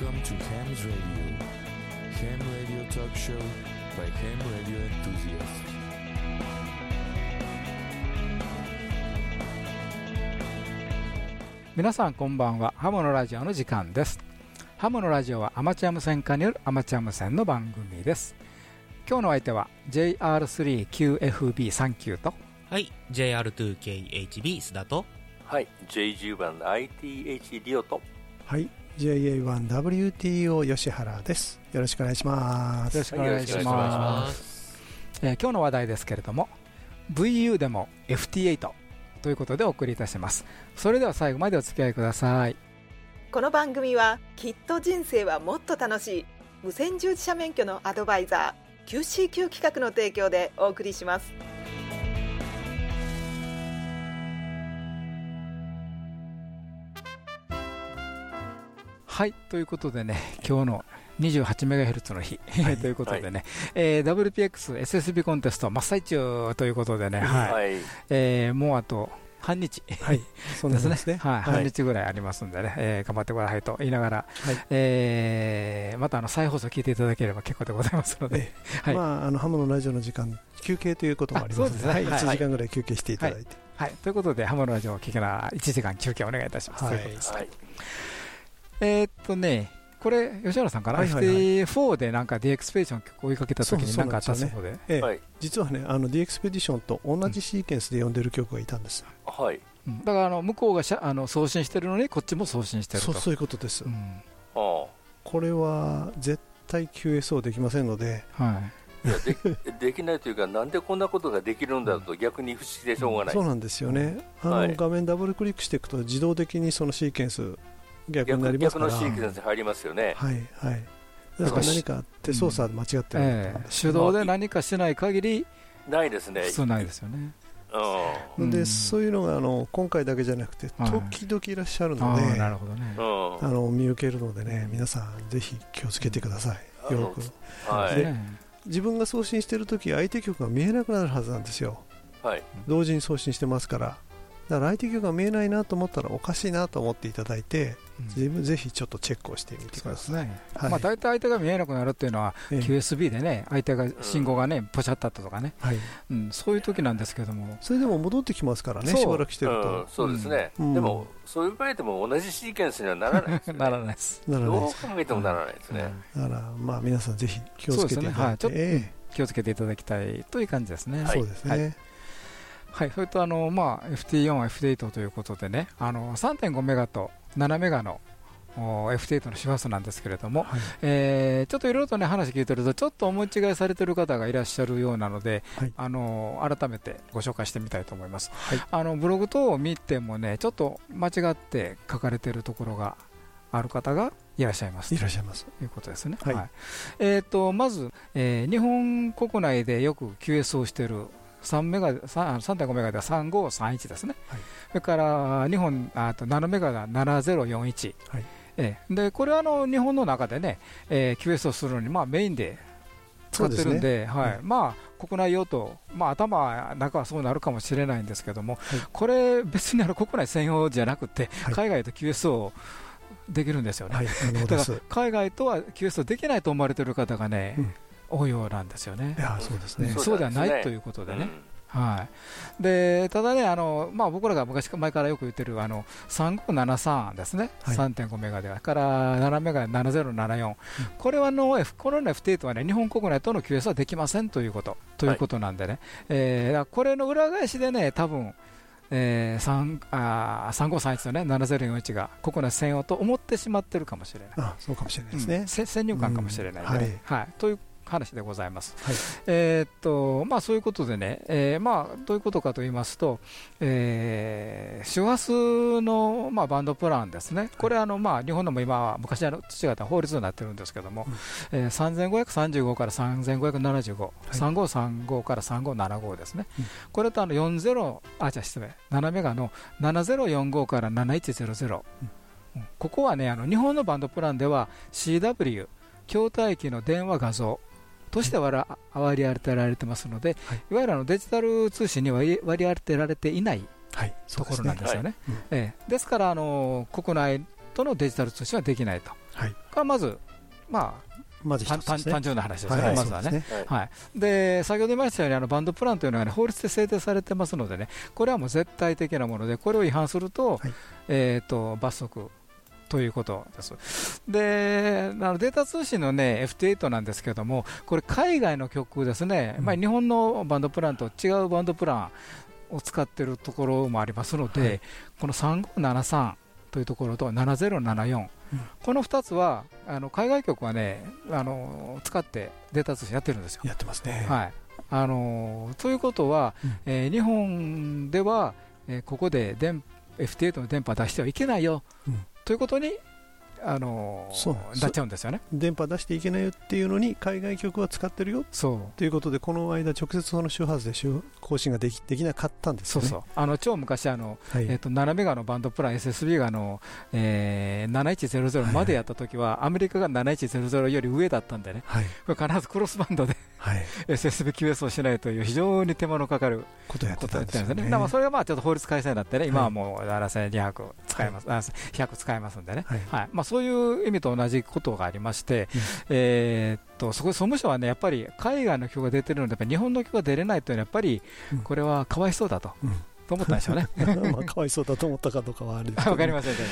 Welcome to Ham's Radio. Ham Radio Talk Show by Ham Radio Enthusiasts. 皆さんこんばんは。ハムのラジオの時間です。ハムのラジオはアマチュア無線化によるアマチュア無線の番組です。今日の相手は JR3QFB39 と。はい、JR2KHB 須田と、はい、J10 番 ITH リオと、はい、JA1WTO 吉原です。よろしくお願いします。よろしくお願いしはいよろしくお願いしまます。えー今日の話題ですけれども VU でも FT8 ということでお送りいたします。それでは最後までお付き合いください。この番組はきっと人生はもっと楽しい無線従事者免許のアドバイザー QCQ 企画の提供でお送りしますはいということでね今日の 28MHz の日、ということでね、えー WPX SSB コンテスト真っ最中ということでね、はい。はい、えーもうあと半日。はい、そうでですすね。ねはい、半日ぐらいありますんでね、えー頑張ってくださいと言いながら、えーまたあの再放送聞いていただければ結構でございますので、はい。まあ、あのハムのラジオの時間、休憩ということもありますので、はいあそうですね。はい。1時間ぐらい休憩していただいて。はい、ということで、ハムのラジオを聞けなら1時間休憩お願いいたします。はいえーっとね、これ、吉原さんかな、はいはいはい。FT4 でなんか D エクスペディション追いかけた時にそうなんかあったそうそうで、ええ。はい、実はね、あの D エクスペディションと同じシーケンスで呼んでる曲がいたんです。はい、うん。だからあの向こうがしゃあの送信してるのに、こっちも送信してると。そうそういうことです。う。ん。あこれは絶対 QSO できませんので、はい。あ、いやで できないというか、なんでこんなことができるんだと、逆に不思議でしょうがない、そうなんですよね。あのはい。画面ダブルクリックしていくと自動的にそのシーケンス逆にな逆りますから。逆のシークエンスに入りますよね、はいはい。だから何かあって操作間違ってるとかええ。手動で何かしない限り、ないですね、普通ないですよね。ううん。でそういうのがあの今回だけじゃなくてはい。時々いらっしゃるあので、あなるほどね。ん、うん、あの見受けるのでね皆さんぜひ気をつけてください。よく。はい、で自分が送信してる時相手局が見えなくなるはずなんですよ。はい、同時に送信してますから。だから相手局が見えないなと思ったらおかしいなと思っていただいてうん自分ぜひちょっとチェックをしてみてください、い。まあ大体相手が見えなくなるっていうのは、ええ。QSB でね、相手が信号がね、ポチャったったとかね、はい、うん、そういう時なんですけども、それでも戻ってきますからねそう。しばらくしてるうんと、そうですね、うん。でも、そういう場合でも同じシーケンスにはならないです ならないです。どう考えてもならないですね、だからまあ皆さんぜひ気をつけていただいて、そうですね。はい。ちょっとえ気をつけていただきたいという感じですね。えはい。そうですね、はい。はい、それとあの、まあ、FT4、FT8 ということでね、あの3.5メガと7メガのお FT8 の周波数なんですけれども、はいえーちょっといろいろとね、話聞いてると、ちょっと思い違いされてる方がいらっしゃるようなので、はいあの改めてご紹介してみたいと思います。はいあのブログ等を見てもね、ちょっと間違って書かれてるところがある方がいらっしゃいます。いらっしゃいますということですね。はいえー、とまず、えー日本国内でよく QS をしている3メガ3 3.5メガでは3531ですね、はい。それから日本あと7メガが7041、はい。えーでこれはあの日本の中でね、えー QS をするのに、まあ、メインで使ってるんで、はい。うん。まあ、国内用途、まあ、頭、中はそうなるかもしれないんですけども、はい。これ、別にあの国内専用じゃなくて、はい。海外と QS をできるんですよね。はい だ海外とは QS できないと思われている方がね、うん多いようなんですよね。い。やそうですね。ね。そうではないということでね。うん。はい、でただねあの、まあ、僕らが昔前からよく言ってるあの3573ですね、はい。3.5メガでは、から7メガ7074、これはあの F この、ね、FT8 はね日本国内との QS はできませんということ。ということなんでね、えーだからこれの裏返しでね、多分えー、3あー3531とね7041が国内専用と思ってしまってるかもしれない。あそうかもしれないですね。うん、せ先入観かもしれないん。でね、はい。という話でございます。はい。えーっとまあ、そういうことでね、えーまあ、どういうことかと言いますと、えー周波数の、まあ、バンドプランですね、これあの、まあ、日本でも今は昔は違った法律になってるんですけども、えー3535から3575、3535から3575ですね、うん。これとあの40、あ、じゃあ失礼、7メガの7045から7100。うん。ここはね、あの日本のバンドプランでは CW、筐体機の電話画像として割り当てられてますので、はい。いわゆるあのデジタル通信には割り当てられていないはい。ところなんですよね。ですからあの国内ととのデジタル通信はできないと、はい。これはまず、ままずあ、単純な話ですよね、はい。まずはね。はい、で先ほど言いましたようにあのバンドプランというのは、ね、法律で制定されてますのでね、これはもう絶対的なもので、これを違反すると,、はい。えー、と罰則ということです。で、あのデータ通信の、ね、FT8 なんですけども、これ、海外の曲ですね、うん。まあ、日本のバンドプランと違うバンドプランを使っているところもありますので、はい。この3573というところと7074、うん。この2つはあの海外局はねあの使ってデータ通信やってるんですよ。やってますね。はい。あのーということは、うん。えー日本では、えーここで電 FT8 の電波出してはいけないよ、うんということに、あのーそうなっちゃうんですよね。電波出していけないよっていうのに海外局は使ってるよ。そう。ということでこの間直接その周波数で周更新ができできなかったんですよね。そうそう。あの超昔あの、はい。えー、と7メガのバンドプラン SSB があの、えー7100までやった時は、アメリカが7100より上だったんでね、はい。これ必ずクロスバンドではい、SSB QS をしないという非常に手間のかかることやってたんですよね。それがまあちょっと法律改正になってね、今ははいもう7200使えます、あ100使えますんでね、はい。はい。まあ、そういう意味と同じことがありまして、うん。えーっとそこで総務省はね、やっぱり海外の曲が出てるので、日本の曲が出れないというのは、やっぱりうん。これはかわいそうだと。うん。と思ったんでしょうね。まあかわいそうだと思ったかどうかはあれですけど。わかりませんけど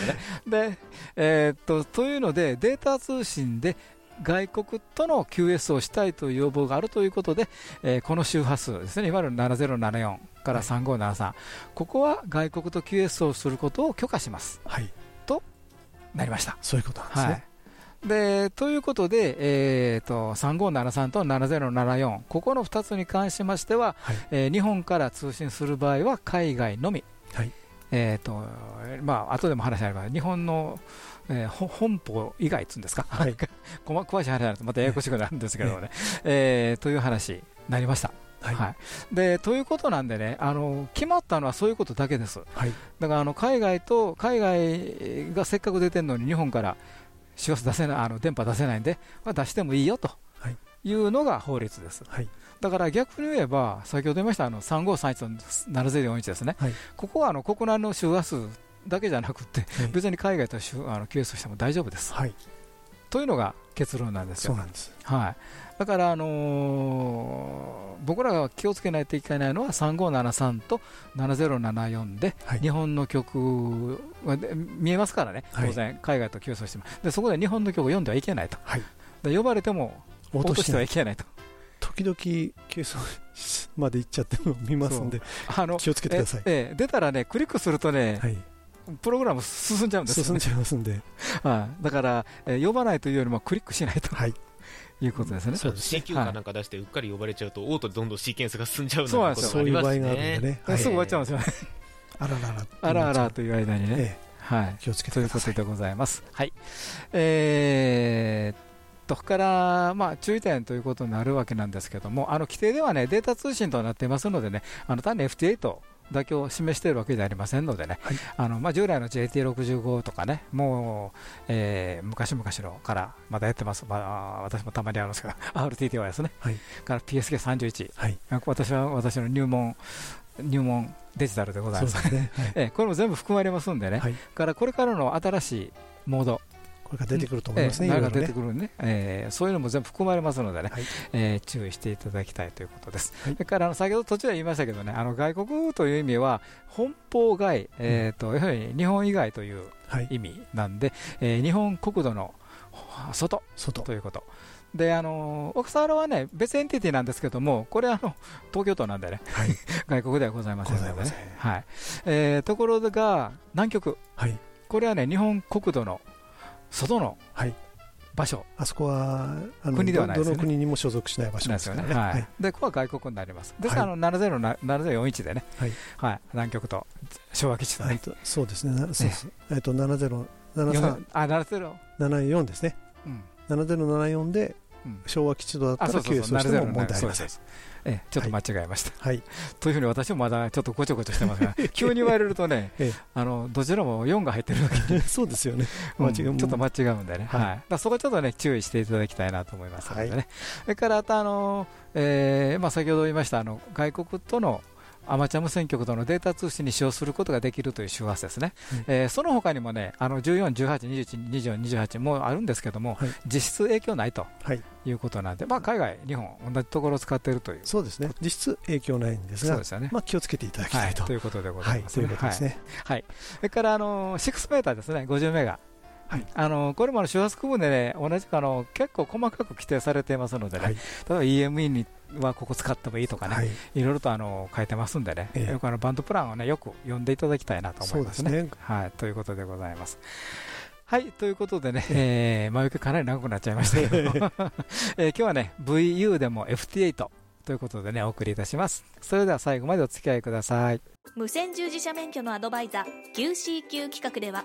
ね。で、えーっと、というので、データ通信で外国との QS をしたいという要望があるということで、えーこの周波数ですね、いわゆる7074から3573、ここは外国と QS をすることを許可します。はい、なりました。そういうことなんですはね。い。でということで、えー、と3573と7074、ここの2つに関しましては、はいえー日本から通信する場合は海外のみ、はいえーとまあ後でも話あります日本の、えーほ本邦以外っつうんですか、はい。細詳しい話になるとまたややこしくなるんですけどね、えーという話になりました。はい。はい。でということなんでねあの、決まったのはそういうことだけです。はい。だからあの海外と海外がせっかく出てるのに日本から出せないあの電波出せないんで、まあ、出してもいいよとはい。いうのが法律です。はい。だから逆に言えば、先ほど言いましたあの3531と7041ですね、はい。ここはあの国内の周波数だけじゃなくて、はい別に海外と周あの QS しても大丈夫です。はい。というのが結論なんですよ。そうなんです。はい、だから、あのー僕らが気をつけないといけないのは3573と7074で、はい。日本の曲はで見えますからね、はい。当然、海外と競争しても。で、そこで日本の曲を読んではいけないと、はい。で呼ばれても落としてはい。いけないと、時々計算まで行っちゃってるのを見ますんであの気をつけてください。ええ出たらね、クリックするとね、はい、プログラム進んじゃうんですよ、ね進んじゃいますんで、はい、だから、えー呼ばないというよりもクリックしないとはい、いうことですね。そう CQ かなんか出してうっかり呼ばれちゃうと、オートでどんどんシーケンスが進んじゃうそうななんですよそういう場合があるんでね。すぐ終わっちゃうんですよね、あららら、あらあらという間にね。えはいえ、気をつけてください。ということでございます。はい。えーっと、ここから、まあ、注意点ということになるわけなんですけども、あの、規定ではね、データ通信となっていますのでね、あの、単に FT8 だけを示しているわけではありませんのでね、はい。あのまあ、従来の JT65 とかね、もう、えー昔々のからまだやってます、まあ、私もたまにあるんですけど、RTTY ですね、はい。から PSK31、はい、私は私の入門、入門デジタルでございます。ね。はい。えーこれも全部含まれますんでね、はい。からこれからの新しいモード、これから出てくると思いますね、えーいろいろね。何が出てくるね、えーそういうのも全部含まれますのでね、はい。えー注意していただきたいということです。はい。それからあの先ほど途中で言いましたけどね、あの外国という意味は、本邦外、えーとやはり日本以外というはい、意味なんで、えー日本国土の外。外。ということ。であの小笠原はね別エンティティなんですけども、これあの東京都なんでね、はい、外国ではございませんのではい。えーところが南極、はい、これはね日本国土の外のはい、場所。あそこはあの国ではないどですよね。どの国にも所属しない場所でからね。ですすよね。ははい。い、でここは外国になります。ですから、あの70な7041でね、はい。はい、南極と昭和基地とね、えっとそうですね、なそうえっと70 73あ70、74ですね、うん。7074でうん、昭和基地とだったら QS としても70問題ありませんええちょっと間違えました。はい、というふうに私もまだちょっとごちょごちょしてますが、急に言われるとねええ、あのどちらも4が入ってるわけ そうですよね。うん間違いも。ちょっと間違うんでね、はい。はい。だそこはちょっとね、注意していただきたいなと思いますのでね、それからあと、あのえーまあ、先ほど言いましたあの外国とのアマチュア無線局とのデータ通信に使用することができるという周波数ですね、うん。えーその他にもね、あの14、18、21、24、28もあるんですけども、はい。実質影響ないとはい、いうことなんで、まあ、海外、日本、同じところを使っているという、そうですね、実質影響ないんですがそうで、すよね。まあ、気をつけていただきはい、たいと。ということでござはいい、ます。ということですね。はい、それからあの6メーターですね、50メガ、はい。あのこれもあの周波数区分でね、同じくあの結構細かく規定されていますのでね、はい。例えば EME にはここ使ってもいいとかね、はい、いろいろとあの書いてますんでね、ええよくあのバンドプランをね、よく読んでいただきたいなと思いますね。すね。はい、ということでございます。はい、ということでね、えー、前置きかなり長くなっちゃいましたけど、え ー今日はね、VU でも FT8 ということでね、お送りいたします。それでは最後までお付き合いください。無線従事者免許のアドバイザー QCQ 企画では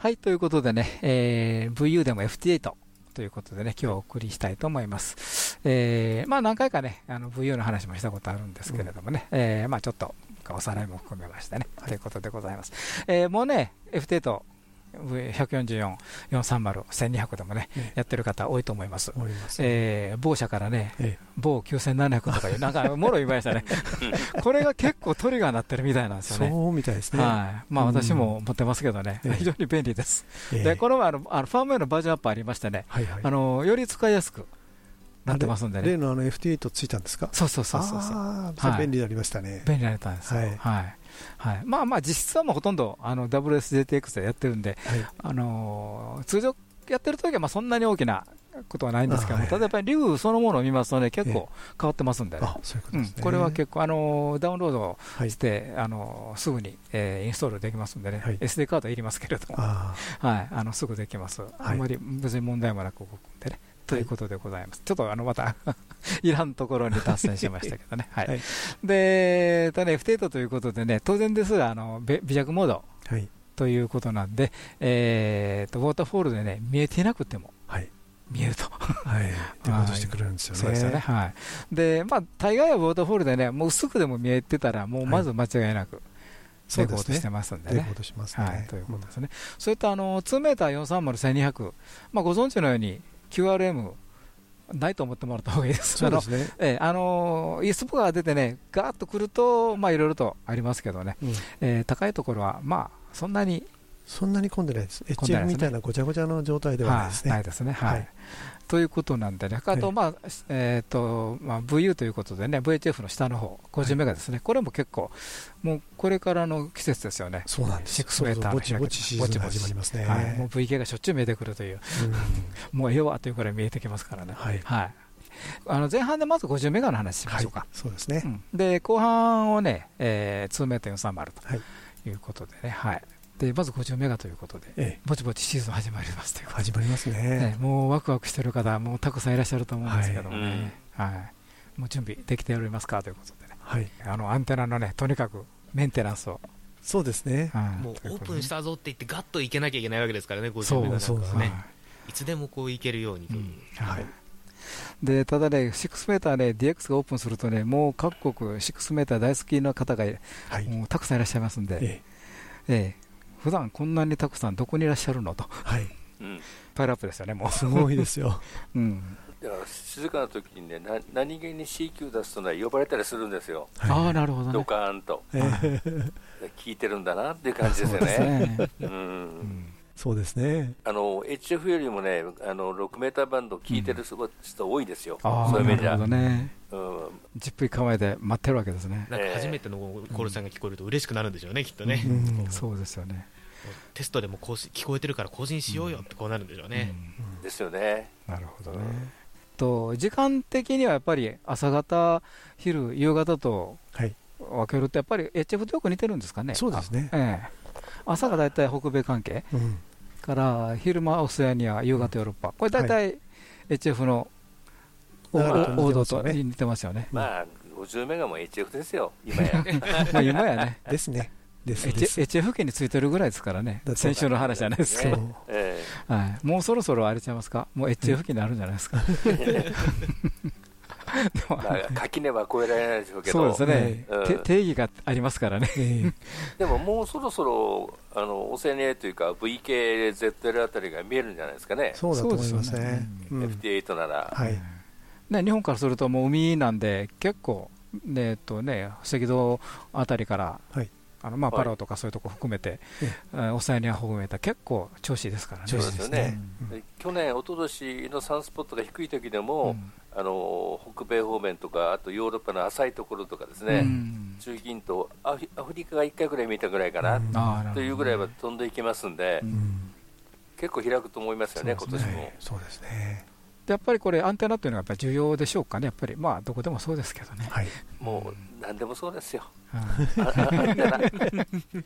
はい、ということでね、えー VU でも FT8 ということでね、今日お送りしたいと思います。えーまあ何回かね、あの VU の話もしたことあるんですけれどもね、えーまあちょっとおさらいも含めましてね、ということでございます。えーもうね、FT8、144、430、1200でもね、えやってる方多いと思います。えー某社からね、え某9700とかいう、なんかもろ言いましたね。これが結構トリガーになってるみたいなんですよね。そうみたいですね。はい。まあうん私も持ってますけどね、ええ非常に便利です。ええで、この前あの、あのファームウェアのバージョンアップありましてね。あの、より使いやすくなってますんでね。例のあの FT8 ついたんですか？そうそうそうそうそう。便利になりましたね。便利になったんですよ。ははいい。はい。まあまあ、実質はもうほとんど、あの、WSJTX でやってるんで、はい。あのー通常やってる時はまあそんなに大きなことはないんですけども、ただやっぱり竜そのものを見ますとね、結構変わってますんでこれは結構、あのーダウンロードはい。して、あのーすぐに、えーインストールできますんでね、はい。SD カードいりますけれども、あはい、あのすぐできます、あんまり別に問題もなく動くんでね。ということでございます。ちょっとあのまた いらんところに脱線しましたけどね。はい。はいで、ただね、F8 ということでね、当然ですが、あのべ微弱モードあ、はい。ということなんで、えーと、ウォーターフォールでね、見えていなくてもはい。見えると。はい。ってことしてくれるんですよね。そうですよね。はい。で、まあ、大概はウォーターフォールでね、もう薄くでも見えてたら、もうまず間違いなく、そうですねレコードしてますんでねということですね。それとあの2メーター430、1200、まあ、ご存知のように QRM ないと思ってもらった方がいいです。そうですね。あのええあの ESP が出てね、ガーッとくると、まあいろいろとありますけどね、うんえー高いところは、まあそんなに、そんなに混んでないです。で HF ですねみたいなごちゃごちゃの状態ではないですね。はいないですね。はいはいということなんでね、あと、ええまあえーとまあ、VU ということでね、VHF の下の方50メガですね、これも結構、もうこれからの季節ですよね。そうなんです。6メーターのぼちぼち始まりますね。はい、もう VK がしょっちゅう見えてくるという、うんもうええわというくらい見えてきますからね。はい。あの前半でまず50メガの話しましょうか。そうですねう。んで、後半をね、えー、2メーター430はいということでね、はい。で、まず50メガということで、ええ。ぼちぼちシーズン始まりますということで。始まりますね。ね。もうワクワクしてる方、もうたくさんいらっしゃると思うんですけどもはい。ね、はい。もう準備できておりますかということでね、はい。あのアンテナのね、とにかくメンテナンスを、そうですね。はい。もうオープンしたぞって言ってガッと行けなきゃいけないわけですからね、50そうメガなんかそうはね、はいつでもこう行けるようにという、はい。でただね、6メーターね、DX がオープンするとね、もう各国、6メーター大好きな方が、はい。もうたくさんいらっしゃいますんで、え。ええ普段こんなにたくさんどこにいらっしゃるのと、はい。うん、パイルアップですよね、もう。すごいですよ。うん、だから静かな時にねな何気に CQ 出すとね呼ばれたりするんですよああ、なるほどドね。カーンとええ 聞いてるんだなっていう感じですよねね。うんうんそうですね。あの HF よりもねあの6メーターバンド聞いてる人多いですよ、ああ、そういう意味じゃなるほどね。うんじっくり構えて待ってるわけですね。なんか初めてのコールさんが聞こえると嬉しくなるんでしょうね、きっとね、うもんそうですよね。うテストでも更新聞こえてるから更新しようよってこうなるんでしょうね。ですよねなるほどね。と時間的にはやっぱり朝方、昼、夕方とはい。分けると、やっぱり HF とよく似てるんですかね。そうですねあ。ええ朝が大体北米関係うん。から、昼間オセアニア、夕方ヨーロッパ、これ大体 HF の王道と似てますよね。まあ50メガも HF ですよ今や。まあ今やね、ですね。ですで H- す HF 付近についてるぐらいですからね。先週の話じゃないですけど、はい、もうそろそろあれちゃいますか、もう HF 付近になるんじゃないですか？垣根は越えられないでしょうけど、そうですね、うん。て定義がありますからね。え でももうそろそろあのオセネというか VKZL あたりが見えるんじゃないですかね。え、そうだと思いますそうですよねね。うん FT8 なら。はい。ね、日本からすると、もう海なんで、結構、ねえっとね、赤道あたりから、はい。あのまあ、はい。パラオとかそういうとこ含めて、ええ。ーオセアニア含めた結構調子いいですからね。そうですよね。うん。で去年、一昨年のサンスポットが低い時でうも、んあの北米方面とか、あとヨーロッパの浅いところとかですうね、ん。中近東アフリ、アフリカが1回ぐらい見たぐらいかな、というぐらいは飛んでいきますんで、ううん。ん結構開くと思いますよね、そうです今年も。ね。そうですね。でやっぱりこれ、アンテナっていうのはやっぱり重要でしょうかね、やっぱり、まあ、どこでもそうですけどね。はい。もう何でもそうですよ、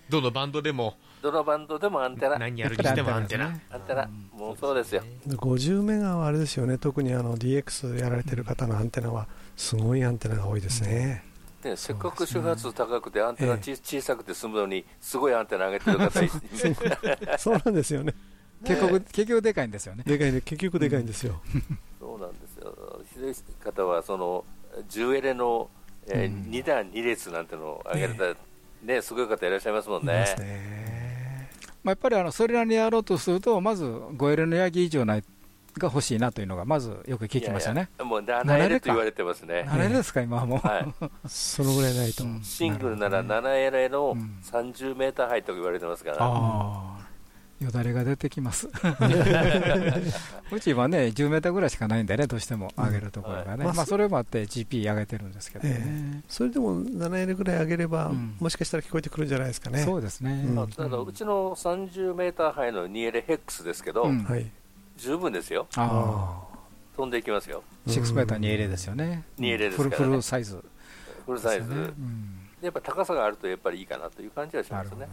どのバンドでも。どのバンドでもアンテナ、何やるにしてもアンテナ。アンテナ、もうそうですよ。で50メガはあれですよね、特にあの DX やられてる方のアンテナは、すごいアンテナが多いですね。ね、せっかく周波数高くてアンテナえち小さくて済むのに、すごいアンテナ上げてる方い そうなんですよね。結局、結局でかいんですよね。でかいね、結局でかいんですよ。そうなんですよ、ひどい方はその10エレの、えーうん2段2列なんてのを上げられた、ね、すごい方いらっしゃいますもんいますね。ね。まあ、やっぱりあのそれなりにやろうとすると、まず 5L のヤギ以上ないが欲しいなというのが、まずよく聞きましたね。いやいやもう7エレと言われてますね。あれですか、今はもう。はい、そのぐらいないと。うんシングルなら7エレのうん30メーターハイと言われてますから、ああ、よだれが出てきます。うちはね、10メーターぐらいしかないんでね、どうしても上げるところがね。うんまあ、それもあって GP 上げてるんですけどね。それでも7エレぐらい上げれば、うんもしかしたら聞こえてくるんじゃないですかね。そうですね。あただうちの30メーターハイの2エレヘックスですけど。十分ですよ、ああ、飛んでいきますよ、6メーター2エレですよね。2エレですねフルサイズ。フルサイズ、やっぱ高さがあるとやっぱりいいかなという感じはしますね。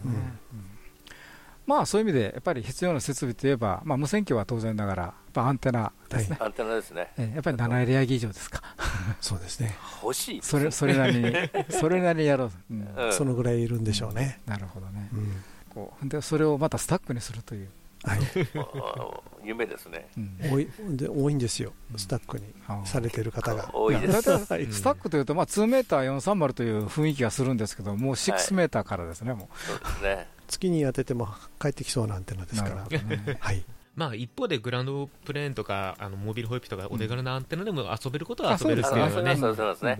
まあそういう意味でやっぱり必要な設備といえば、まあ、無線機は当然ながら、やっぱアンテナですね、アンテナですね、ええやっぱり7エリア以上ですか、そうですね。欲しいそれそれなりに、それなりにやろう、そのぐらいいるんでしょうね。なるほどね、うん。こうでそれをまたスタックにするという、はい。夢ですね。うん。多いで多いんですよ。う、ん。スタックにされてる方が。多いです。スタックというと、まあ、2メーター430という雰囲気がするんですけど、もう6メーターからですね、もそうですね。月に当てても帰ってきそうなアンテナでう。すから。ね。はい。まあ一方でグランドプレーンとかあのモビルホイップとかお手軽なアンテナでも遊べることは遊べるってあそうですね。いうのはね。そうそうですね。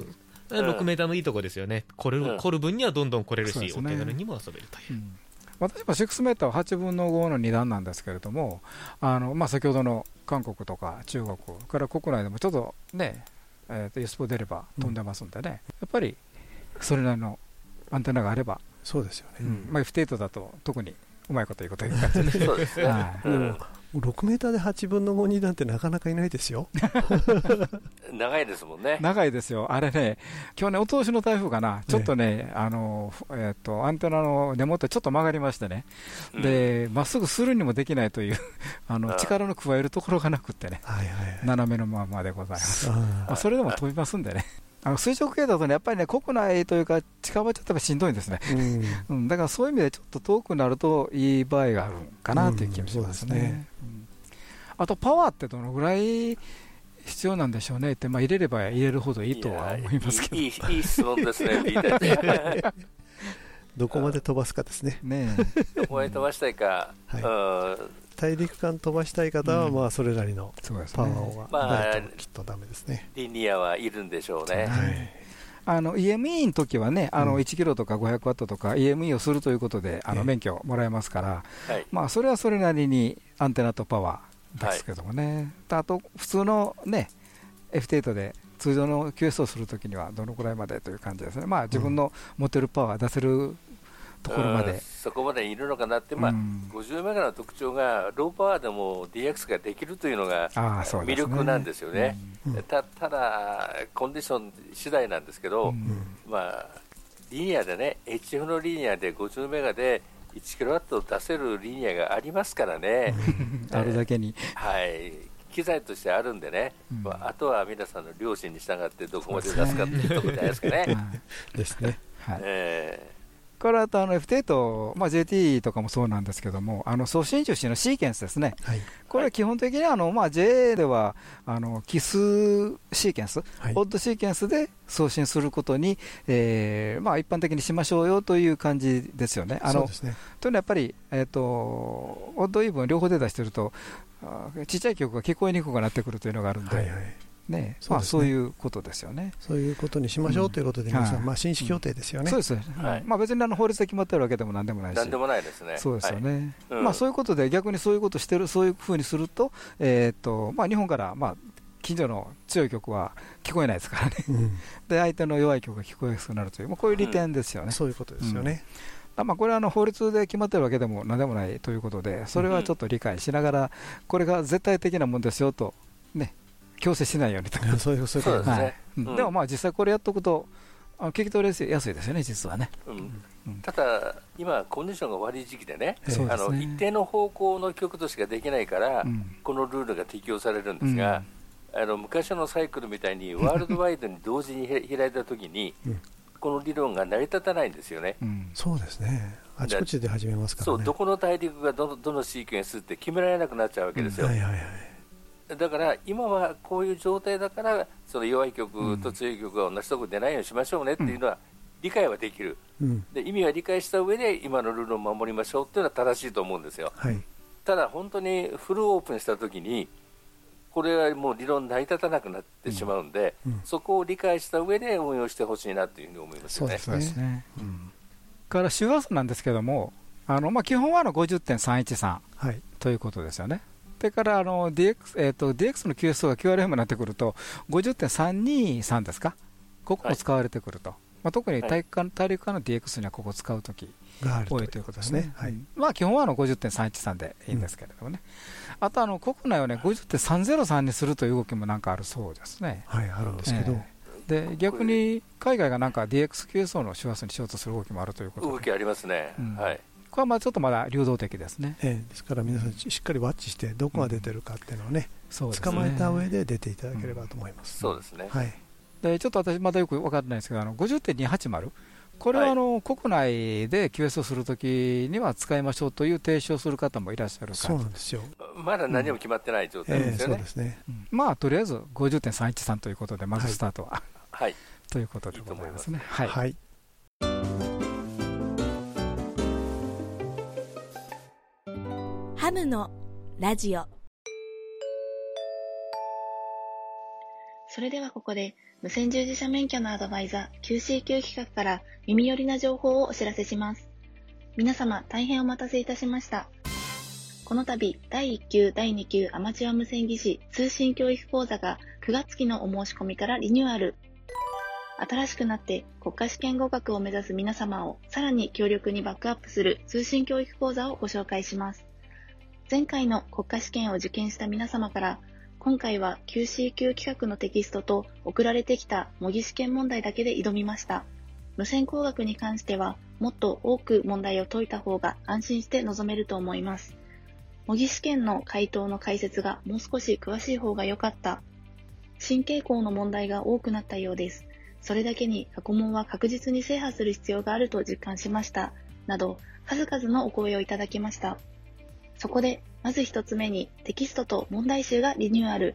うん。6メーターのいいとこですよね、来れうん。る来る分にはどんどん来れるし、そうですねお手軽にも遊べるという。う。ん。私も6メーターは8分の5の2段なんですけれども、あのまあ、先ほどの韓国とか中国から国内でもちょっとね、えー、と US ポ出れば飛んでますんでね、やっぱりそれなりのアンテナがあれば、そうですよね。うん。まあ、F8 だと特にうまいこと言うこと言う感じで、そうですね。はい。うん。でも6メーターで8分の5になんてなかなかいないですよ。長いですもんね。長いですよ、あれね、去年、お通しの台風かな、ちょっとね、あのえー、とアンテナの根元、ちょっと曲がりましてね、うん。でまっすぐするにもできないという あの力の加えるところがなくってね、はいはいはい。斜めのままでございます。あまあ、それでも飛びますんでね、あの垂直系だとね、やっぱりね、国内というか、近場はちょっとやっぱしんどいんですね、ーうん。うん、だからそういう意味でちょっと遠くなるといい場合があるかなという気もしますうんそうですね。あと、パワーってどのぐらい必要なんでしょうね。って、まあ、入れれば入れるほどいいとは思いますけど。いやいいいい質問ですね、どこまで飛ばすかですね。ねどこへ飛ばしたいか、はい。うん大陸間飛ばしたい方は、うんまあそれなりのパワーね。はまあきっとダメですね。リニアはいるんでしょうね。はい。あの EME の時はね、あのうん1キロとか500ワットとか EME をするということで、あええの免許もらえますから、はい。まあ、それはそれなりにアンテナとパワーですけどもね、あと普通のね、F8 で通常の QS をするときにはどのくらいまでという感じですね、まあ、自分の持ってるパワー出せるところまうん。で、そこまでいるのかなって、まあうん。50メガの特徴がローパワーでも DX ができるというのがああそうですね。魅力なんですよね。うん。たただ、コンディション次第なんですけど、まあ、リニアでね、HF のリニアで50メガで1キロワット出せるリニアがありますからね、あるだけに、はい、機材としてあるんでね、うん。まあ、あとは皆さんの良心に従ってどこまで出すかっていうところじゃないですかね。はいですね。はい。えからあとあの FT まあ、JT とかもそうなんですけども、あの送信中止のシーケンスですね、はい。これは基本的にあの、まあ、JA ではあの奇数シーケンス、はい。オッドシーケンスで送信することに、えーまあ、一般的にしましょうよという感じですよね。あのそうですね。というのはやっぱり、えー、とオッドイーブン両方で出してると、あちっちゃい曲が聞こえにくくなってくるというのがあるんで、はいはいね。そうですね。まあ、そういうことですよね。そういうことにしましょうということで皆さん、はいまあ、紳士協定ですよね、そうですね、はい。まあ、別にあの法律で決まってるわけでもなんでもないし、なんでもないですね。そうですよね、はい。うん。まあ、そういうことで、逆にそういうことしてる、そういうふうにすると、えーっとまあ、日本から、まあ、近所の強い曲は聞こえないですからね、うん。で相手の弱い曲が聞こえやすくなるという、まあ、こういう利点ですよね。そういうことですよね、あまあ、これはあの法律で決まってるわけでもなんでもないということで、それはちょっと理解しながら、これが絶対的なもんですよと、ね、強制しないようにと。そういうそういうことですね。でもまあ実際これやっとくと、あの聞き取りやすいやすいですよね、実はね。ただ、今、コンディションが悪い時期でね、あの一定の方向の曲としかできないから、うん。このルールが適用されるんですが、あの昔のサイクルみたいにワールドワイドに同時にへ開いたときに、うん。この理論が成り立たないんですよね。うん。そうですね。あちこちで始めますからね。そうどこの大陸がどのどのシーケンスって決められなくなっちゃうわけですよ、はいはいはいだから今はこういう状態だからその弱い曲と強い曲が同じところでないようにしましょうねっていうのは理解はできる。うん。で意味は理解した上で今のルールを守りましょうっていうのは正しいと思うんですよ。はい。ただ本当にフルオープンした時にこれはもう理論成り立たなくなってしまうんで、うん。そこを理解した上で運用してほしいなというふうに思いますよね。そうですね。から周波数なんですけども、あのまあ、基本はあの50.313はい。ということですよね。それからあの DX,、えー、と DX の QS が QRM になってくると、50.323ですか、ここも使われてくると、まあ、特に大陸間大陸間の DX にはここ使うとき多いということですね。はい。うん。まあ、基本はあの50.313でいいんですけれどもね、あとあの国内をね50.303にするという動きもなんかあるそうですね。はいあるんですけど、ええで逆に海外がなんか DXQSO の周波数にしようとする動きもあるということで、動きありますね、うん。はい、これはまあちょっとまだ流動的ですね。ええですから皆さんしっかりワッチしてどこが出てるかっていうのをね、そうですね。捕まえた上で出ていただければと思います、そうですね、はい。でちょっと私、まだよく分からないですけど、あの50.280、これはあの、国内で QS をするときには使いましょうという提唱する方もいらっしゃるそうなんですよ、まだ何も決まってない状態ええそうですよね。ですね。うん。まあ、とりあえず50.313ということで、まずスタートは、はい、ということでございますね。いいはい。はいハムのラジオ。それではここで無線従事者免許のアドバイザー QCQ 企画から耳寄りな情報をお知らせします。皆様大変お待たせいたしました。この度第1級第2級アマチュア無線技師通信教育講座が9月期のお申し込みからリニューアル。新しくなって国家試験合格を目指す皆様をさらに強力にバックアップする通信教育講座をご紹介します。前回の国家試験を受験した皆様から今回は QCQ 企画のテキストと送られてきた模擬試験問題だけで挑みました。無線工学に関してはもっと多く問題を解いた方が安心して臨めると思います。模擬試験の回答の解説がもう少し詳しい方が良かった。新傾向の問題が多くなったようです。それだけに過去問は確実に制覇する必要があると実感しました。など数々のお声をいただきました。そこで、まず一つ目にテキストと問題集がリニューアル。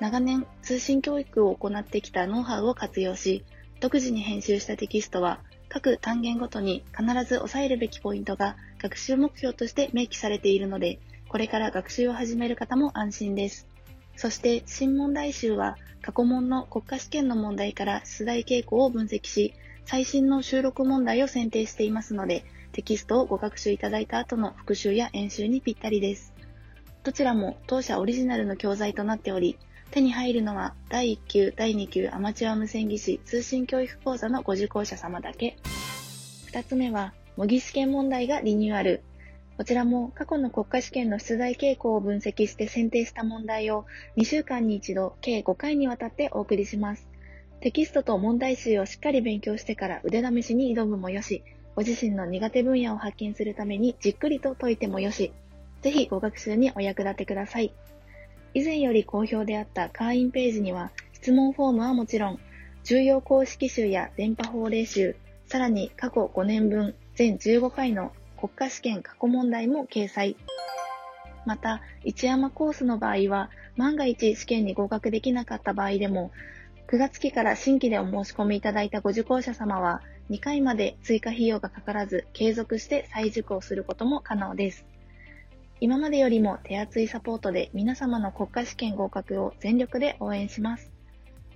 長年、通信教育を行ってきたノウハウを活用し、独自に編集したテキストは、各単元ごとに必ず押さえるべきポイントが学習目標として明記されているので、これから学習を始める方も安心です。そして、新問題集は、過去問の国家試験の問題から出題傾向を分析し、最新の収録問題を選定していますので、テキストをご学習いただいた後の復習や演習にぴったりです。どちらも当社オリジナルの教材となっており、手に入るのは第1級、第2級アマチュア無線技師通信教育講座のご受講者様だけ。2つ目は、模擬試験問題がリニューアル。こちらも過去の国家試験の出題傾向を分析して選定した問題を2週間に一度計5回にわたってお送りします。テキストと問題集をしっかり勉強してから腕試しに挑むもよし、ご自身の苦手分野を発見するためにじっくりと解いてもよし、ぜひご学習にお役立てください。以前より好評であった会員ページには質問フォームはもちろん、重要公式集や電波法令集、さらに過去5年分全15回の国家試験過去問題も掲載。また、一山コースの場合は、万が一試験に合格できなかった場合でも、9月期から新規でお申し込みいただいたご受講者様は、2回まで追加費用がかからず、継続して再受講することも可能です。今までよりも手厚いサポートで皆様の国家試験合格を全力で応援します。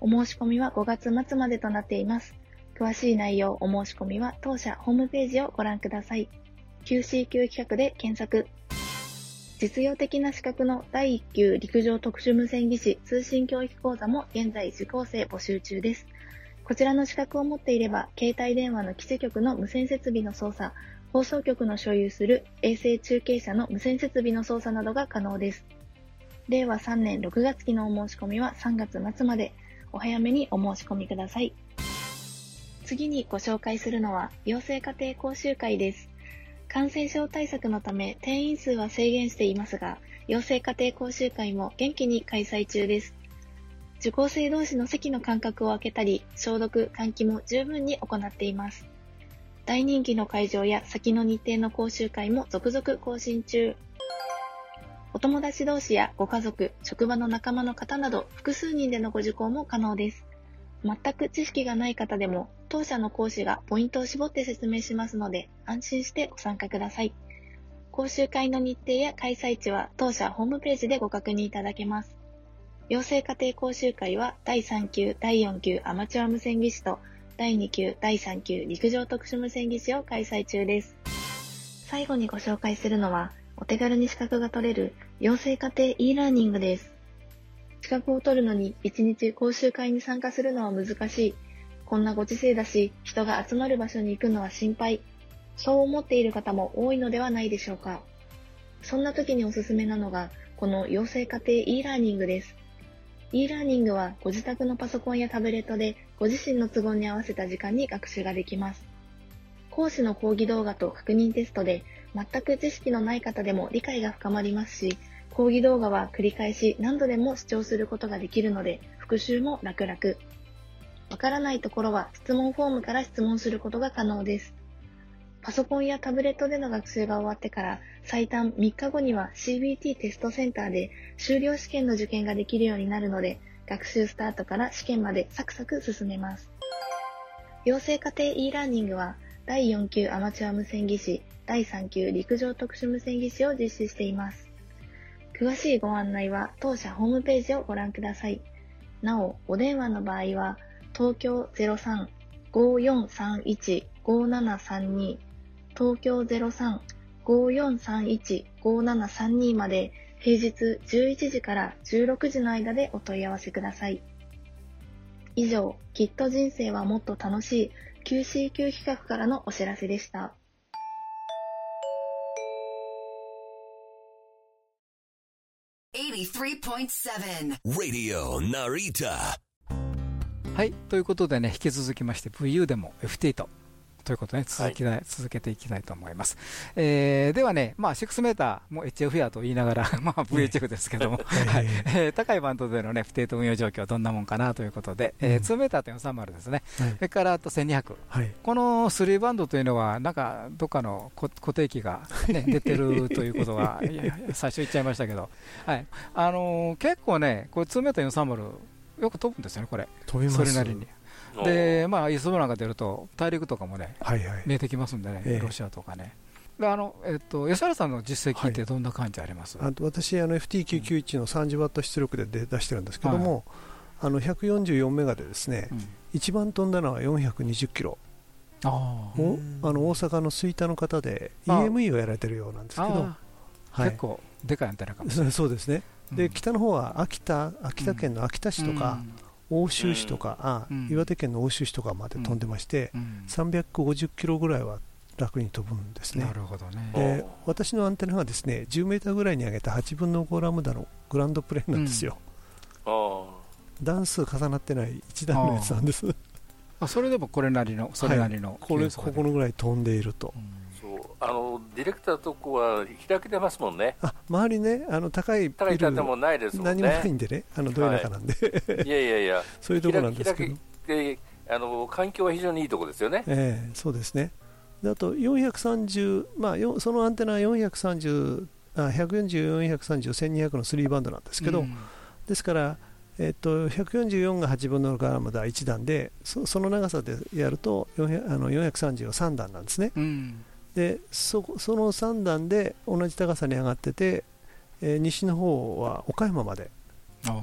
お申し込みは5月末までとなっています。詳しい内容、お申し込みは当社ホームページをご覧ください。QCQ 企画で検索。実用的な資格の第1級陸上特殊無線技師通信教育講座も現在受講生募集中です。こちらの資格を持っていれば、携帯電話の基地局の無線設備の操作、放送局の所有する衛星中継車の無線設備の操作などが可能です。令和3年6月期のお申し込みは3月末まで、お早めにお申し込みください。次にご紹介するのは、養成家庭講習会です。感染症対策のため定員数は制限していますが、養成家庭講習会も元気に開催中です。受講生同士の席の間隔を空けたり、消毒、換気も十分に行っています。大人気の会場や先の日程の講習会も続々更新中。お友達同士やご家族、職場の仲間の方など複数人でのご受講も可能です。全く知識がない方でも当社の講師がポイントを絞って説明しますので安心してご参加ください。講習会の日程や開催地は当社ホームページでご確認いただけます。養成家庭講習会は第3級、第4級アマチュア無線技師と第2級、第3級陸上特殊無線技師を開催中です。最後にご紹介するのはお手軽に資格が取れる養成家庭 e ラーニングです。資格を取るのに1日講習会に参加するのは難しい。こんなご時世だし、人が集まる場所に行くのは心配。そう思っている方も多いのではないでしょうか。そんな時におすすめなのが、この養成家庭 e ラーニングです。E ラーニングはご自宅のパソコンやタブレットでご自身の都合に合わせた時間に学習ができます。講師の講義動画と確認テストで全く知識のない方でも理解が深まりますし、講義動画は繰り返し何度でも視聴することができるので復習も楽々。わからないところは質問フォームから質問することが可能です。パソコンやタブレットでの学習が終わってから最短3日後には CBT テストセンターで修了試験の受験ができるようになるので学習スタートから試験までサクサク進めます。養成家庭 e ラーニングは第4級アマチュア無線技師、第3級陸上特殊無線技師を実施しています。詳しいご案内は当社ホームページをご覧ください。なお、お電話の場合は、東京03-5431-5732東京03-5431-5732まで平日11時から16時の間でお問い合わせください。以上、きっと人生はもっと楽しい QCQ 企画からのお知らせでした。83.7 Radio Narita. はい、ということでね、引き続きまして VU でも FT と。ということで、ね、続きたい、続けていきたいと思います。えー、ではね、まあ、6メーターも HF やと言いながら、まあ、VHF ですけども、はいえー、高いバンドでのね、不定と運用状況はどんなもんかなということで、えー、2メーターと430ですね。はい、それからあと1200。はい、この3バンドというのは、なんか、どっかの固定機が、ね、出てるということが、最初言っちゃいましたけど、はい。あのー、結構ね、これ2メーター430、よく飛ぶんですよね、これ。飛びます。それなりに。で、まあ、イーストブランが出ると、大陸とかもね、はいはい、見えてきますんでね、ええ、ロシアとかね。であのえっと、吉原さんの実績ってどんな感じあります、はい、あ私あの、FT991 の30ワット出力で出してるんですけども、はい、あの144メガでですね、うん、一番飛んだのは420キロ。ああの大阪の吹田の方で EME をやられてるようなんですけど、はい、結構でかいアンテナかもしれない。そうですね、で北の方は秋田秋田県の秋田市とか、奥州市とか、あ岩手県の奥州市とかまで飛んでまして、350キロぐらいは楽に飛ぶんですね。なるほどね。で私のアンテナはですね10メーターぐらいに上げた8分の5ラムダのグランドプレーンなんですよ。段数重なってない1段のやつなんです。あそれでもこれなりの、それなりの、はい、これここのぐらい飛んでいると。そうあのディレクターのとこは開けてますもんね。あ周りね、あの高い高い建物ないですもんね。何もないんでね、あのど田舎なんで、はい、いやいやいや、そういうところなんですけど。あの環境は非常にいいところですよね。えー、そうですねであと430、まあ、よそのアンテナは430あ140、430、1200の3バンドなんですけど、うんですから、えっと144が8分の6アームダ1段でそその長さでやると400あの430は3段なんですねうんでそこその3段で同じ高さに上がってて、えー西の方は岡山まで。あ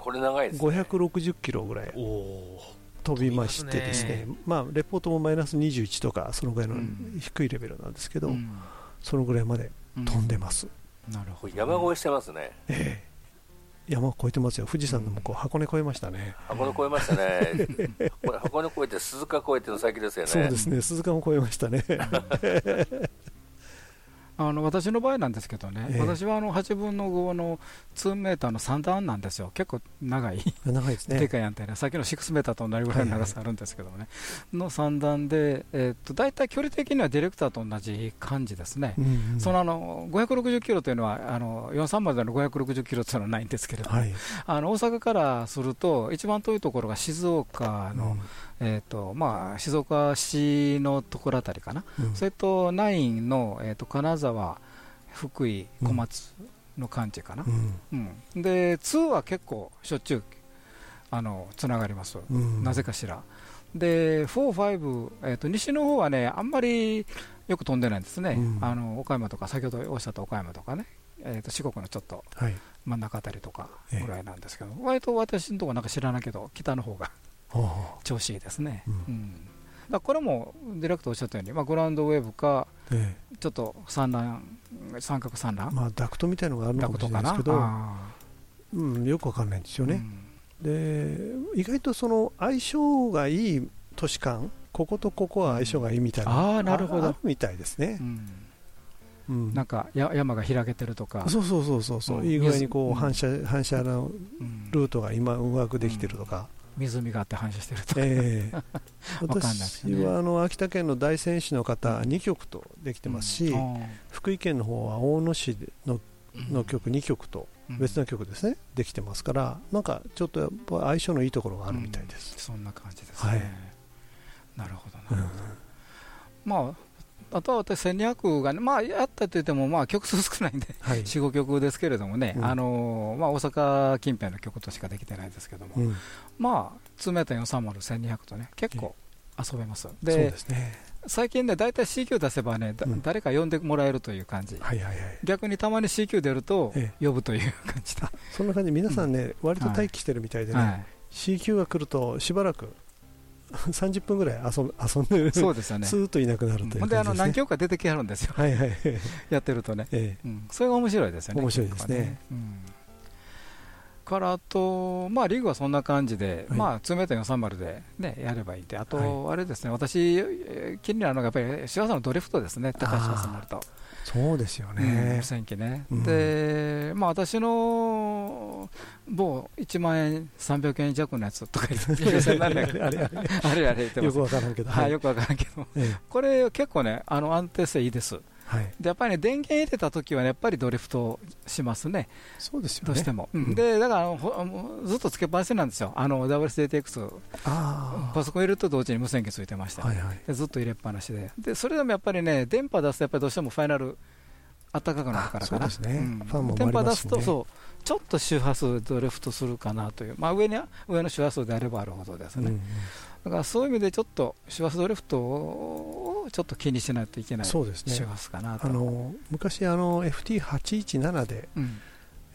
これ長いですね。560キロぐらいおお飛びましてですね。飛まあレポートもマイナス21とかそのぐらいのうん。低いレベルなんですけど、うん。そのぐらいまで飛んでます、なるほど。山越えしてますね。ええ山を越えてますよ富士山の向こう箱根越えましたね、箱根越えましたね。これ箱根越えて鈴鹿越えての先ですよね。そうですね鈴鹿も越えましたね あの私の場合なんですけどね、ええ。私はあの8分の5の2メーターの3段なんですよ、結構長い、長いですね。でかいアンテナ、さっきの6メーターと同じぐらいの長さあるんですけどね、の3段で、えーっと大体距離的にはディレクターと同じ感じですね。うんうん。そのあの560キロというのは、あの430での560キロというのはないんですけれども、はい、あの大阪からすると、一番遠いところが静岡の、えーっとまあ、静岡市のところあたりかな、うん。それと9の、えー、と金沢、福井、小松の感じかな、うん。うん。で2は結構しょっちゅうあのつながります、うん。なぜかしら。で、4、5、えー、と西の方はね、あんまりよく飛んでないんですね、うん。あの岡山とか、先ほどおっしゃった岡山とかね、えー、と四国のちょっとはい。真ん中あたりとかええ。ぐらいなんですけど、割と私のところなんか知らないけど、北の方が調子いいですね。うん。うん。だこれもディレクトおっしゃったように、まあ、グラウンドウェーブか、ちょっと産卵、三角産え卵、まあダクトみたいのがあるのかもし。れないですけど、あうん、よくわかんないんですよーね、で意外とその相性がいい都市間こことここは相性がいいみたいなあーなるほど。ああるみたいですね。う、ん。うん。なんかや山が開けてるとか、そうそうそうそうそう、うん。いい具合にこううん。反射反射のうん。ルートが今うまくできてるとか、湖があって反射してると。か、ええ。わかんないです私はあの秋田県の大仙市の方2局とできてますし、福井県の方は大野市のの局2局とうん。別の局ですね、できてますからなんかちょっとやっぱ相性のいいところがあるみたいです、そんな感じですね。はい。なるほどうんなるほど。まあ、あとは私、1200がね、まあ、やったといっても、まあ、曲数少ないんで、はい、4、5曲ですけれどもね、うん。あのーまあ、大阪近辺の曲としかできてないですけども、うん。まあ、2メーター430、1200とね、結構遊べます。そうでですね。最近ね、大体 C 級出せばね、だうん。誰か呼んでもらえるという感じ、はいはいはい。逆にたまに C 級出るとえ呼ぶという感じで、そんな感じ。皆さんね、割と待機してるみたいでね、はい。C 級が来るとしばらく 30分ぐらい遊ん遊んでる。そうですよね。スーッといなくなるというほんであの何曲か出てきはるんですよ、はいはい。やってるとね、えうん、それが面白いですよね、面白いですね。結構うんからあと、まあ、リーグはそんな感じで、はい。まあ、2メーター430で、ね、やればいいんで、あと、はあれですね、私、えー気になるのが、やっぱり、幸せのドリフトですね、高橋幸せになると、そうですようんね。うん。で、まあ、私の某1万円、300円弱のやつとか言って、あれあれあれ。あれよくわからんけど、はい、よくわからんけど、ええ。これ、結構ね、あの安定性いいです。はい、でやっぱりね、電源入れたときはね、やっぱりドリフトしますね、そうですよね。どうしても。うん。うん。で、だからあのほずっとつけっぱなしなんですよ、あの WSDTX、あパソコン入れると同時に無線機ついてましたあ、ね、はいはい、でずっと入れっぱなしで。で、それでもやっぱりね、電波出すと、やっぱりどうしてもファイナル、あったかくなるからかな、あそうですね。ん。ファンも電波出すと、そう、ちょっと周波数ドリフトするかなという、まあ、上に上の周波数であればあるほどですね、うんうんだからそういう意味でちょっと周波数ドリフトをちょっと気にしないといけないそうですね。周波数かなと。あの昔あの FT817 で、うん。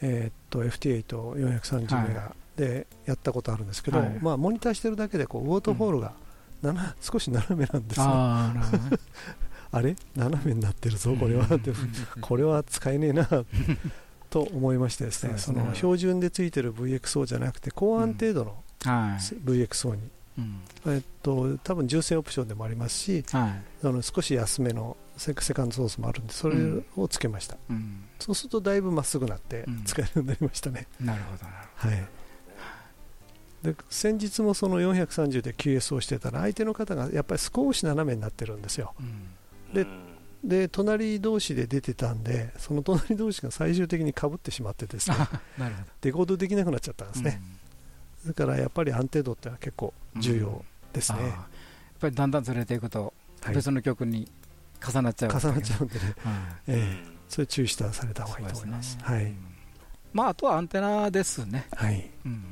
えーっと FT8430 メガでやったことあるんですけど、はい。まあ、モニターしてるだけでこうウォートフォールが、なな少し斜めなんですよ。あ れ？斜めになってるぞこれは。って これは使えねえな と思いましてですね。その標準でついてる VXO じゃなくて高安程度のはい。VXO に、うんえっと多分純正オプションでもありますしはい。あの少し安めのセセカンドソースもあるんでそれをつけました、うん。そうするとだいぶまっすぐなってうん。使えるようになりましたね、なるほどなるほはい。で先日もその430で QS をしてたら相手の方がやっぱり少し斜めになってるんですよ。ど、うん。でうんで隣同士で出てたんでその隣同士が最終的にかぶってしまってですね デコードできなくなっちゃったんですね、だからやっぱり安定度ってのは結構重要ですね。やっぱりだんだんずれていくと、はい。別の曲に重なっちゃうわけ重なっちゃうんでね、はいええ。それ注意したされた方がいいと思います。ね。うんまあ、あとはアンテナですね。はい。うん。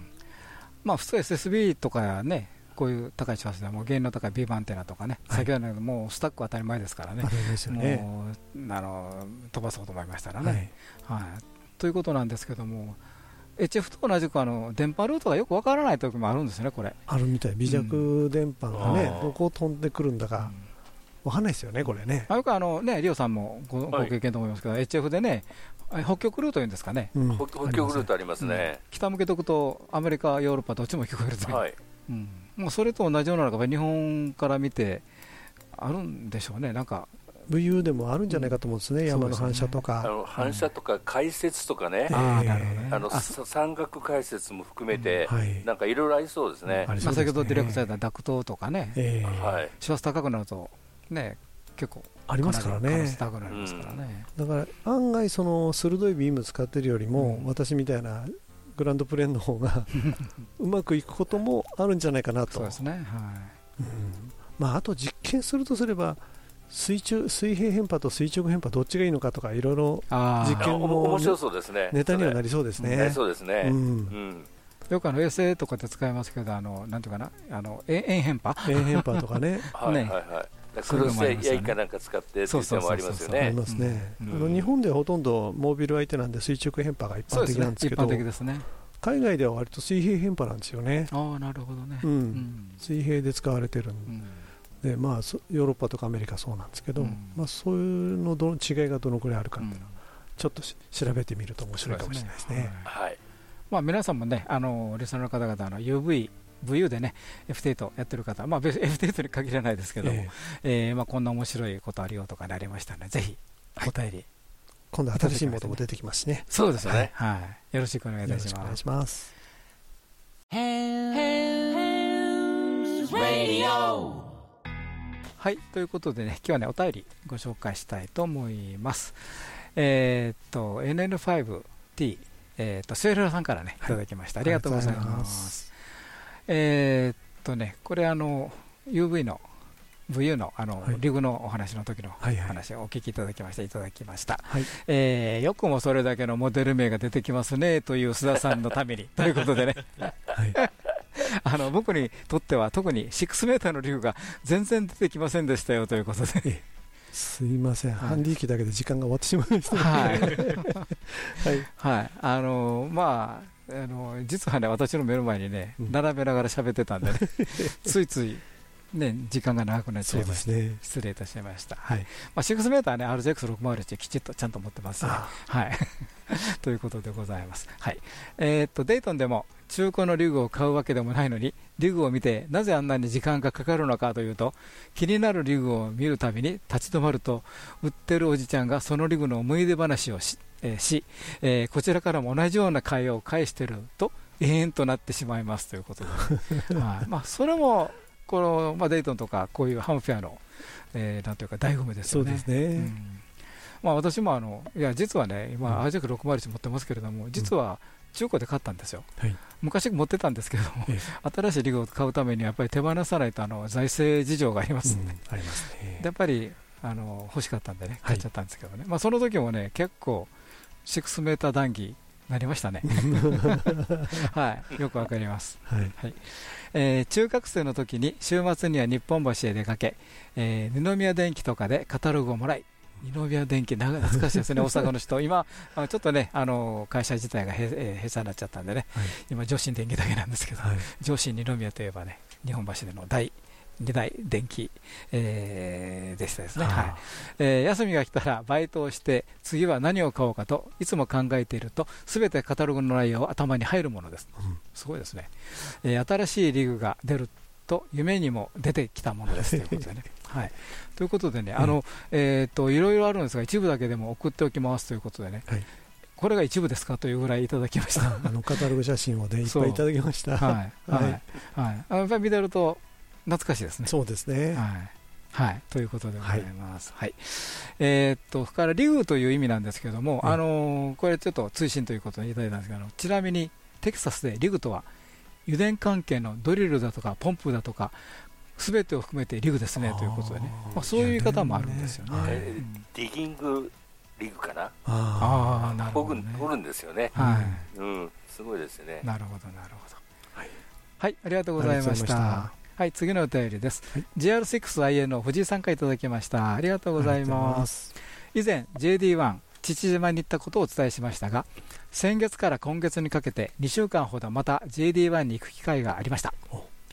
まあ、普通 SSB とかね、こういう高い周波数でも原因の高いビーバンテナとかね、はい。先ほどのもうスタックは当たり前ですからね。ね。もうあの飛ばそうと思いましたらはね。い。はい。ということなんですけども、HF と同じくあの電波ルートがよくわからない時もあるんですよね、これ。あるみたい、微弱電波がね、うんどこを飛んでくるんだか、わかんないですよね、これね。あよくあの、ね、リオさんもごごはい。経験と思いますけど、HF でね、あ北極ルートいうんですかね、うん。北北極ルートありますね。北向けとくと、アメリカ、ヨーロッパ、どっちも聞こえるという。はい。うん、もうそれと同じようなのが日本から見てあるんでしょうね、なんか、VU でもあるんじゃないかと思うんですね、うん。山の反射とあか。の反射とか解説とかね、あーええなるほどね。あのあさ山岳解説も含めて、はい。なんかいろいろありそうですね。まあ、先ほどディレクトされたダクトとかね、ええはい。周波数高くなると、ね、結構、ありますからね。性高くなりますからね。だから案外その鋭いビーム使ってるよりも、うん。私みたいなグランドプレーンの方が うまくいくこともあるんじゃないかなと。そうですね、はい。うん。まあ、あと実験するとすれば水中水平変波と垂直変波どっちがいいのかとかいろいろ実験もおも面白そうですね。ネタにはなりりそうですね。ね。そうですね。ううんん。よくあの衛星とかで使いますけど、あのなんていうかな、あの円円変波、円変波とかね はいはいねはい。クロスやいかなんか使ってっていうそうそうのもありますよねあり。ますね、うんあの日本ではほとんどモービル相手なんで垂直変波が一般的なんですけど般的ですね。海外では割と水平変波なんですよね、ああ、なるほどね。うんうん水平で使われてるんうんで、まあ、そヨーロッパとかアメリカそうなんですけど、うんまあ、そういうのどの違いがどのくらいあるかうんっていうのをちょっとし調べてみると面白いかもしれないですね。はいはい。まあ、皆さんもね、あのリスナーの方々、あの UV、VU でね、F8 やってる方、まあ、別に F8 に限らないですけども、ええーまあ、こんな面白いことあるよとかなりましたので、ぜひお便り、今度新しいものも出てきますしね。そうですね、ははい、よろしくお願いいよたしますろしくお願いし。ます。はい、ということでね、今日はね、お便りご紹介したいと思います。えーっと、NN5T、えーっと、スエルラさんからね、いただきました。ありがとうございありがとうございま。ますえーっとね、これ、あの、UV の、VU のあの、はいリグのお話の時の話をお聞きいただきまして、いただきました。はい、えーよくもそれだけのモデル名が出てきますねという須田さんのために ということでね、はい、あの僕にとっては特に6メーターの理由が全然出てきませんでしたよということで、すいません、はい。ハンディ機だけで時間が終わってしまいました。はい、あのまあ、あの実はね、私の目の前にね、うん。並べながら喋ってたんでね、ついつい、ね、時間が長くなっちそゃいうましね。失礼いたしました。はい、まあ、6メーターね、RJX601 きちっとちゃんと持ってますね。あはい。ということでございます。はい。えーっと、デイトンでも中古のリグを買うわけでもないのに、リグを見てなぜあんなに時間がかかるのかというと、気になるリグを見るたびに立ち止まると、売ってるおじちゃんがそのリグの思い出話をし、えーしえーこちらからも同じような会話を返してると、永遠となってしまいますということで、はいまあ、それもこの、まあ、デイトンとかこういうハムフェアの、えーなんというか醍醐味ですよね。そうですね。うん。まあ、私もあのいや実はね、今、うん。RJ601 持ってますけれども、実は中古で買ったんですよ、はい。昔持ってたんですけれども、え 新しいリグを買うためにやっぱり手放さないとあの財政事情がありますんで、うん。あります。やっぱりあの欲しかったんでね、はい。買っちゃったんですけどね、まあ、その時もね、結構、6メーター談義なりましたね、はい、よくわかります。はい、えー中学生の時に週末には日本橋へ出かけ、えー二宮電機とかでカタログをもらい、二宮電機、長懐かしいですね、大阪の人、今、あちょっとね、あの会社自体がへ、えー閉鎖になっちゃったんでね、はい。今、上信電機だけなんですけど、はい、上信二宮といえばね、日本橋での第2大電気、えーでしたですね、はい。えー休みが来たらバイトをして、次は何を買おうかといつも考えていると、すべてカタログの内容は頭に入るものです。うん。すごいですね、えー新しいリグが出ると夢にも出てきたものです。ということでね。はい、ということでね、あのえー、といろいろあるんですが、一部だけでも送っておきますということでね、はい。これが一部ですかというぐらいいただきました。あのカタログ写真をねいっぱいいただきました。はい。はい。はい。はい、あやっぱり見てると懐かしいですね。そうですね。はいはい、ということでございます。はいえーっと、からリグという意味なんですけども、うんあのーこれちょっと追伸ということでいただいたんですけど、ちなみにテキサスでリグとは油田関係のドリルだとかポンプだとかすべてを含めてリグですねということでね、まあ、そういう言い方もあるんですよね。えディギングリグかな？ああ、なるほど、ね、掘るんですよね。はい。うん、すごいですね。なるほど、なるほど。はい、はい、ありがとうございました。はい、次のお便りです。はい、GR6IA の藤井さんからいただきました。ありがとうございます。以前、JD1 父島に行ったことをお伝えしましたが、先月から今月にかけて2週間ほどまた JD1 に行く機会がありました。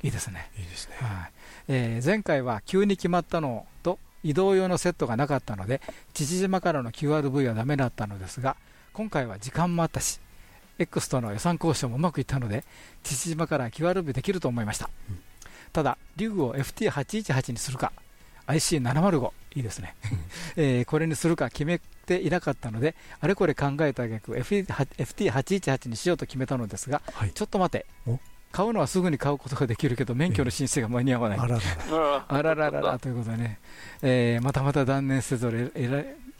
いいですね。いいですね。はい。えー、前回は急に決まったのと移動用のセットがなかったので、父島からの QRV はダメだったのですが、今回は時間もあったし、X との予算交渉もうまくいったので、父島から QRV できると思いました。うん、ただ、リュグを FT818 にするか、IC705、いいですね、えー、これにするか決めていなかったので、あれこれ考えた逆、FT818 にしようと決めたのですが、はい、ちょっと待て、買うのはすぐに買うことができるけど、免許の申請が間に合わない、あららら。ららということでね、えー、またまた断念せざる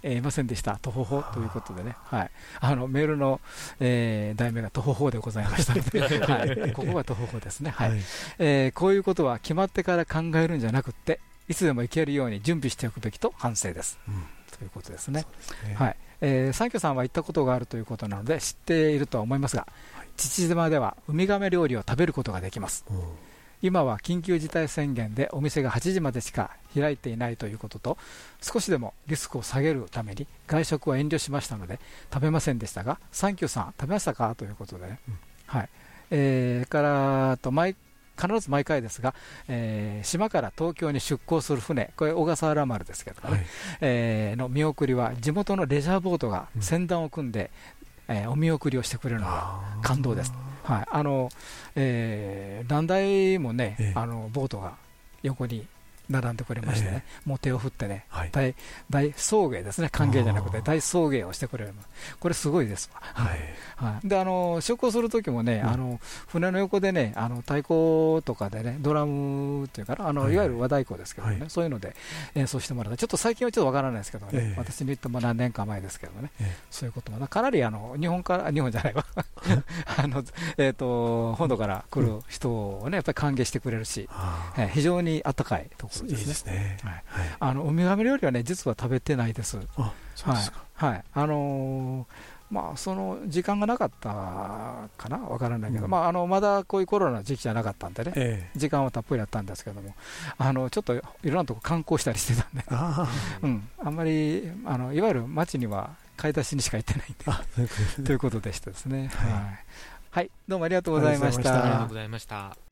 えいませんでした、とほほということでね、はい、あのメールの、えー、題名がとほほでございましたので、はい、ここがとほほですね、はい。はい、えー、こういうことは決まってから考えるんじゃなくて、いつでも行けるように準備しておくべきと反省です。うん、ということですね。すね。はい。えー、サンキョさんは行ったことがあるということなので知っているとは思いますが、はい、父島ではウミガメ料理を食べることができます。うん今は緊急事態宣言でお店が8時までしか開いていないということと少しでもリスクを下げるために外食は遠慮しましたので食べませんでしたがサンキューさん食べましたか？ということで、ね、うん、はい。えー、からと毎必ず毎回ですが、えー、島から東京に出港する船、これ、小笠原丸ですけどね、はい、えー、の見送りは、地元のレジャーボートが船団を組んで、うん、えー、お見送りをしてくれるのが感動です。はい。あのえー、何台もね、ええ、あのボートが横に並んでくれましてね、えー、もう手を振ってね、はい、大大送迎ですね、歓迎じゃなくて大送迎をしてくれる、これすごいですわ。はい。はい、であの出航する時もね、うん、あの船の横でね、あの太鼓とかでね、ドラムっていうかな、あの、はい、いわゆる和太鼓ですけどね、はい、そういうので演奏してもらって、ちょっと最近はちょっとわからないですけどね、えー、私に言っても何年か前ですけどね、えー、そういうことも、かなりあの日本から、日本じゃないわ。あの、えーと、本土から来る人をね、やっぱり歓迎してくれるし、えー、非常にあったかいところですね。いいですね。はい、あのウミガメ料理はね、実は食べてないです。あそうですか、はい、はい、あのーまあ、その時間がなかったかな、わからないけど、うん、まあ、あのまだこういうコロナの時期じゃなかったんでね、え時間はたっぷりあったんですけども、あのちょっといろんなとこ観光したりしてたんで、あ, うん、あんまりあのいわゆる街には買い出しにしか行ってないんで、ということでしたですね。はい、はい、どうもありがとうございました。ありがとうございました。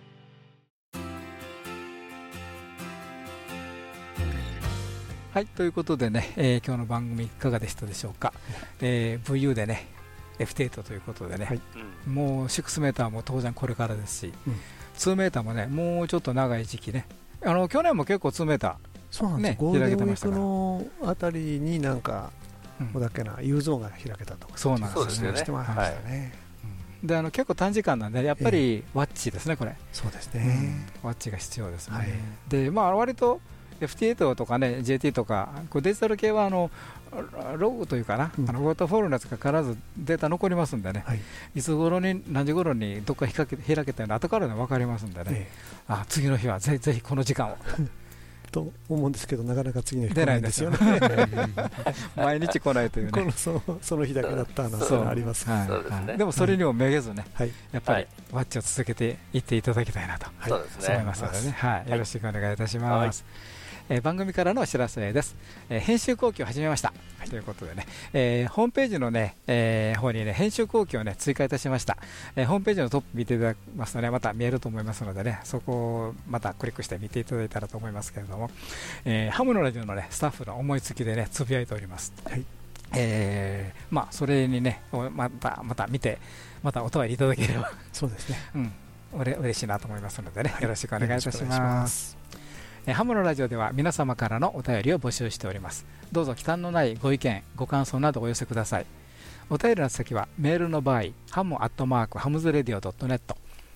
はい、ということでね、えー、今日の番組いかがでしたでしょうか？えー、VU でね、F8 ということでね、はい、もう6メーターも当然これからですし、うん、2メーターもね、もうちょっと長い時期ね、あの去年も結構2メーター、そうなんです、ね、ゴールデンウィークのあたりになんか、うん、だっけな、U ゾーンが開けたとか、そうなんですよね。してましたね。であの結構短時間なんで、やっぱりワッチですね、これ、そうですね、ワッチが必要ですね。でまあ割と FT8 とかね JT とかこうデジタル系はあのログというかな、うん、あのウォーターフォールのやつが必ずデータ残りますんでね、はい、いつ頃に何時頃にどっか開け開けたの後からで分かりますんでね、ええ、あ次の日はぜぜひこの時間を。と思うんですけど、なかなか次の日来ないんですよね。毎日来ないというね。そのその日だけだったのあります。でもそれにもめげずね、やっぱりワッチを続けていっていただきたいなと思いますのでね、はい、よろしくお願いいたします。えー、番組からのお知らせです、えー、編集後期を始めました、はい、ということでね、えー、ホームページのね、えー、方にね編集後期をね追加いたしました、えー、ホームページのトップ見ていただきますとねまた見えると思いますのでねそこをまたクリックして見ていただいたらと思いますけれども、えー、ハムのラジオのねスタッフの思いつきでねつぶやいております、はい。えー、まあそれにねまたまた見てまたお問いいただければ。そうですね、うん、うれ嬉しいなと思いますのでね、はい、よろしくお願いいたします。えハムのラジオでは皆様からのお便りを募集しております。どうぞ忌憚のないご意見ご感想などお寄せください。お便りの先はメールの場合ハムアットマークハムズレディオ .net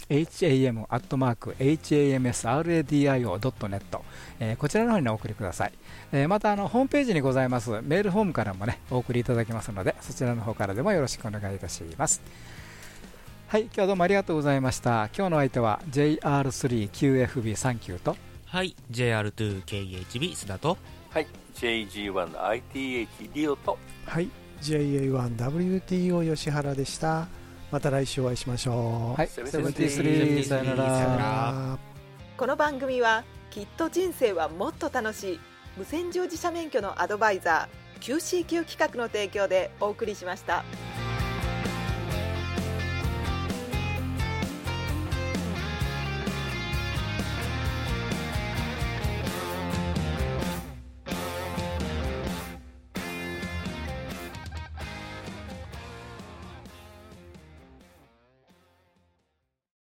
ham アットマーク hamsradio.net えーこちらの方にお送りください、えーまたあのホームページにございますメールフォームからもねお送りいただけますのでそちらの方からでもよろしくお願いいたします。はい今日はどうもありがとうございました。今日の相手は JR3QFB39 とはい JR2KHB 須田と。はい JG1ITH リオと。はい JA1WTO 吉原でした。また来週お会いしましょう。はいセブンティース73さよなさよなら。らこの番組はきっと人生はもっと楽しい。無線乗自社免許のアドバイザー QCQ 企画の提供でお送りしました。